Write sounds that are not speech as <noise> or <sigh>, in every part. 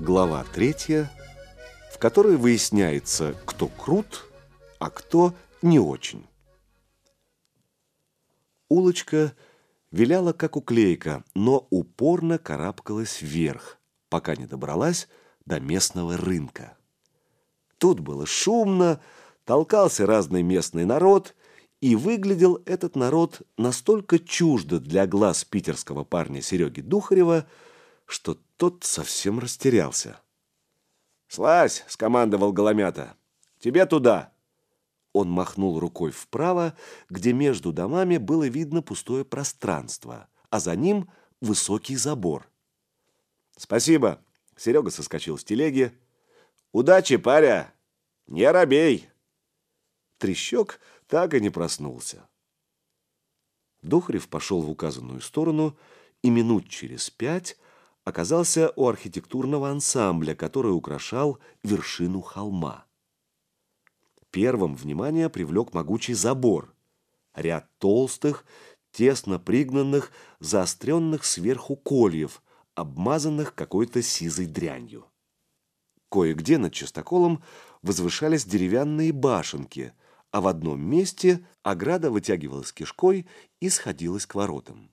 Глава третья, в которой выясняется, кто крут, а кто не очень. Улочка виляла, как уклейка, но упорно карабкалась вверх, пока не добралась до местного рынка. Тут было шумно, толкался разный местный народ, и выглядел этот народ настолько чуждо для глаз питерского парня Сереги Духарева, что тот совсем растерялся. «Слазь!» — скомандовал Голомята. «Тебе туда!» Он махнул рукой вправо, где между домами было видно пустое пространство, а за ним высокий забор. «Спасибо!» — Серега соскочил с телеги. «Удачи, паря! Не робей!» Трещок так и не проснулся. Духарев пошел в указанную сторону, и минут через пять оказался у архитектурного ансамбля, который украшал вершину холма. Первым внимание привлек могучий забор. Ряд толстых, тесно пригнанных, заостренных сверху кольев, обмазанных какой-то сизой дрянью. Кое-где над частоколом возвышались деревянные башенки, а в одном месте ограда вытягивалась кишкой и сходилась к воротам.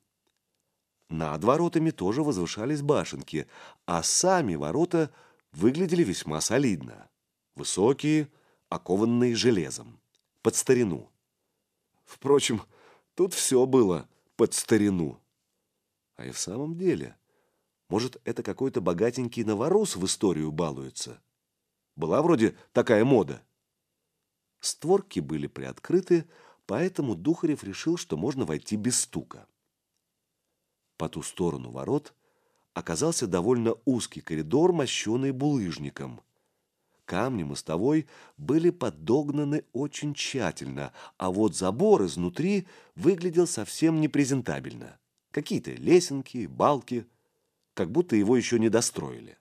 Над воротами тоже возвышались башенки, а сами ворота выглядели весьма солидно. Высокие, окованные железом. Под старину. Впрочем, тут все было под старину. А и в самом деле, может, это какой-то богатенький новорус в историю балуется? Была вроде такая мода. Створки были приоткрыты, поэтому Духарев решил, что можно войти без стука. По ту сторону ворот оказался довольно узкий коридор, мощенный булыжником. Камни мостовой были подогнаны очень тщательно, а вот забор изнутри выглядел совсем непрезентабельно. Какие-то лесенки, балки, как будто его еще не достроили.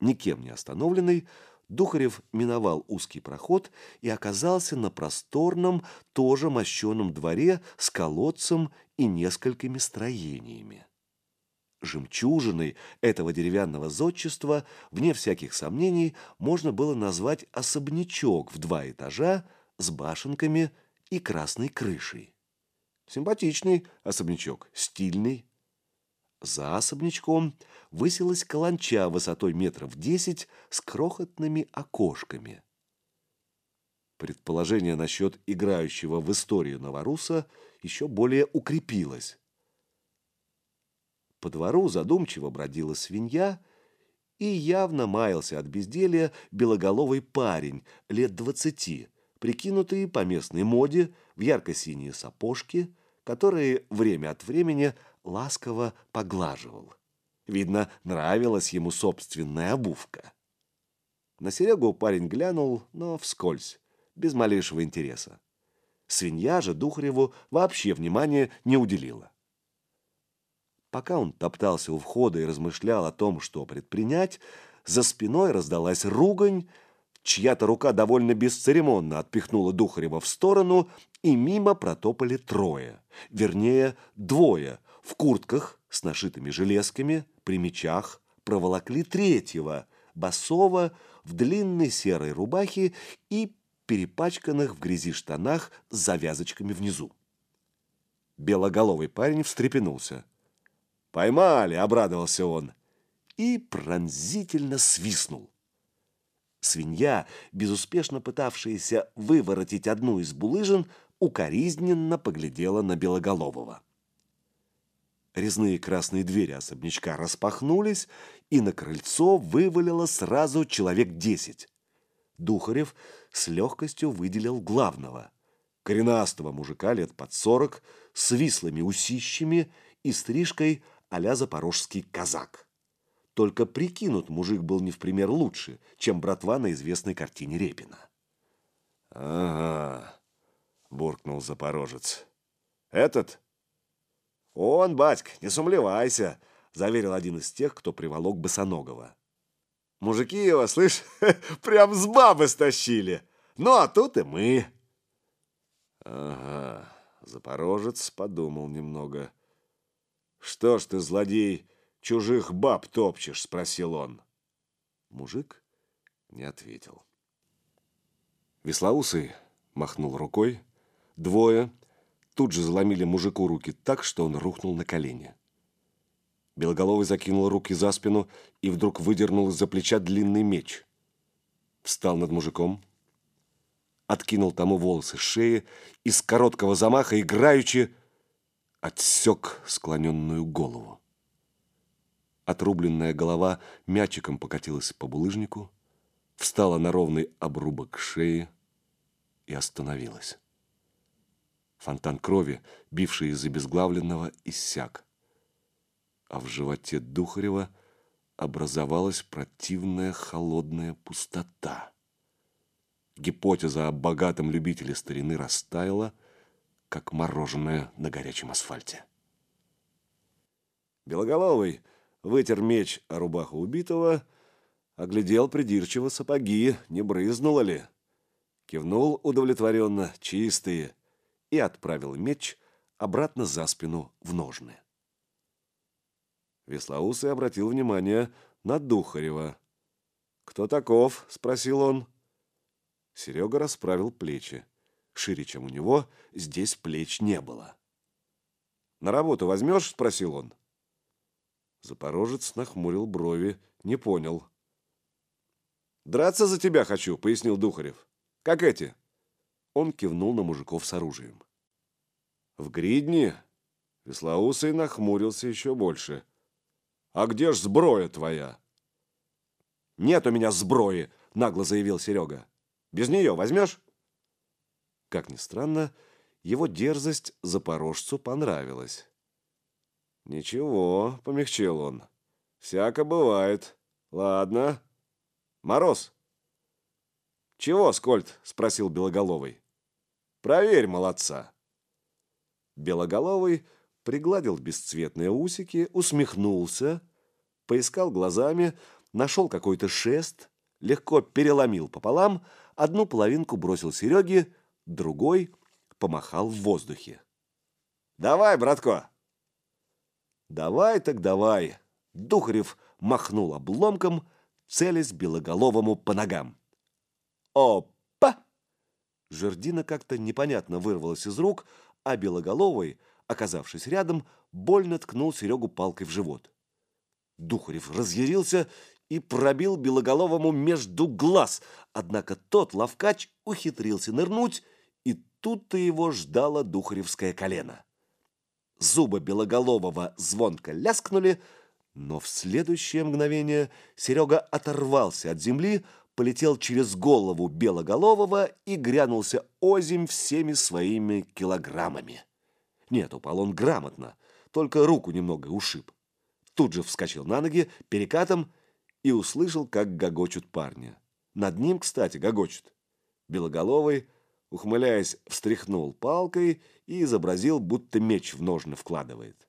Никем не остановленный, Духарев миновал узкий проход и оказался на просторном, тоже мощеном дворе с колодцем и несколькими строениями. Жемчужиной этого деревянного зодчества, вне всяких сомнений, можно было назвать особнячок в два этажа с башенками и красной крышей. Симпатичный особнячок, стильный, за особнячком высилась каланча высотой метров десять с крохотными окошками. Предположение насчет играющего в историю новоруса еще более укрепилось. По двору задумчиво бродила свинья, и явно маялся от безделья белоголовый парень лет двадцати, прикинутый по местной моде в ярко-синие сапожки, которые время от времени ласково поглаживал. Видно, нравилась ему собственная обувка. На Серегу парень глянул, но вскользь, без малейшего интереса. Свинья же Духареву вообще внимания не уделила. Пока он топтался у входа и размышлял о том, что предпринять, за спиной раздалась ругань, чья-то рука довольно бесцеремонно отпихнула Духарева в сторону, и мимо протопали трое, вернее, двое, в куртках с нашитыми железками, при мечах, проволокли третьего, босого, в длинной серой рубахе и перепачканных в грязи штанах с завязочками внизу. Белоголовый парень встрепенулся. «Поймали!» — обрадовался он. И пронзительно свистнул. Свинья, безуспешно пытавшаяся выворотить одну из булыжин, укоризненно поглядела на Белоголового. Резные красные двери особнячка распахнулись, и на крыльцо вывалило сразу человек десять. Духарев с легкостью выделил главного. Коренастого мужика лет под сорок, с вислыми усищами и стрижкой а-ля запорожский казак. Только прикинут мужик был не в пример лучше, чем братва на известной картине Репина. «Ага», — буркнул запорожец. «Этот?» «Он, батька, не сумлевайся», — заверил один из тех, кто приволок Босоногова. «Мужики его, слышь, <laughs> прям с бабы стащили. Ну, а тут и мы». «Ага», — Запорожец подумал немного. «Что ж ты, злодей, чужих баб топчешь?» — спросил он. Мужик не ответил. Веслоусый махнул рукой. Двое тут же заломили мужику руки так, что он рухнул на колени. Белоголовый закинул руки за спину и вдруг выдернул из-за плеча длинный меч. Встал над мужиком, откинул тому волосы с шеи и с короткого замаха играючи отсек склоненную голову. Отрубленная голова мячиком покатилась по булыжнику, встала на ровный обрубок шеи и остановилась. Фонтан крови, бивший из обезглавленного, иссяк. А в животе Духарева образовалась противная холодная пустота. Гипотеза о богатом любителе старины растаяла, как мороженое на горячем асфальте. Белоголовый вытер меч о рубаху убитого, оглядел придирчиво сапоги, не брызнуло ли. Кивнул удовлетворенно, чистые, и отправил меч обратно за спину в ножны. Веслоусый обратил внимание на Духарева. «Кто таков?» — спросил он. Серега расправил плечи. Шире, чем у него, здесь плеч не было. «На работу возьмешь?» — спросил он. Запорожец нахмурил брови, не понял. «Драться за тебя хочу», — пояснил Духарев. «Как эти?» Он кивнул на мужиков с оружием. «В гридне?» Веслоусый нахмурился еще больше. «А где ж сброя твоя?» «Нет у меня сброи», — нагло заявил Серега. «Без нее возьмешь?» Как ни странно, его дерзость запорожцу понравилась. «Ничего», — помягчил он. «Всяко бывает. Ладно. Мороз». «Чего, Скольд?» — спросил Белоголовый. «Проверь, молодца». Белоголовый пригладил бесцветные усики, усмехнулся, поискал глазами, нашел какой-то шест, легко переломил пополам, одну половинку бросил Сереге, другой помахал в воздухе. «Давай, братко!» «Давай так давай!» Духарев махнул обломком, целясь Белоголовому по ногам. «Опа!» Жердина как-то непонятно вырвалась из рук, а Белоголовый, оказавшись рядом, больно ткнул Серегу палкой в живот. Духарев разъярился и пробил Белоголовому между глаз, однако тот ловкач ухитрился нырнуть, и тут-то его ждало Духаревское колено. Зубы Белоголового звонко ляскнули, но в следующее мгновение Серега оторвался от земли, полетел через голову Белоголового и грянулся озимь всеми своими килограммами. Нет, упал он грамотно, только руку немного ушиб. Тут же вскочил на ноги перекатом и услышал, как гогочут парни. Над ним, кстати, гогочут. Белоголовый ухмыляясь, встряхнул палкой и изобразил, будто меч в ножны вкладывает.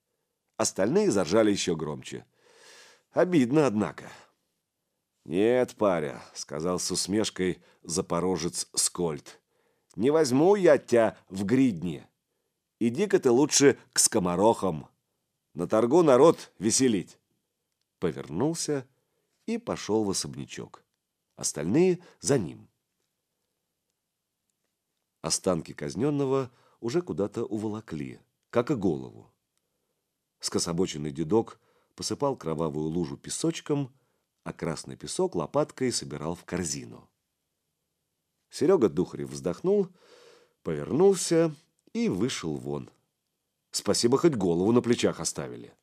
Остальные заржали еще громче. Обидно, однако. «Нет, паря», — сказал с усмешкой запорожец Скольд. «Не возьму я тебя в гридни. Иди-ка ты лучше к скоморохам. На торгу народ веселить». Повернулся и пошел в особнячок. Остальные за ним. Останки казненного уже куда-то уволокли, как и голову. Скособоченный дедок посыпал кровавую лужу песочком, а красный песок лопаткой собирал в корзину. Серега Духарев вздохнул, повернулся и вышел вон. Спасибо, хоть голову на плечах оставили.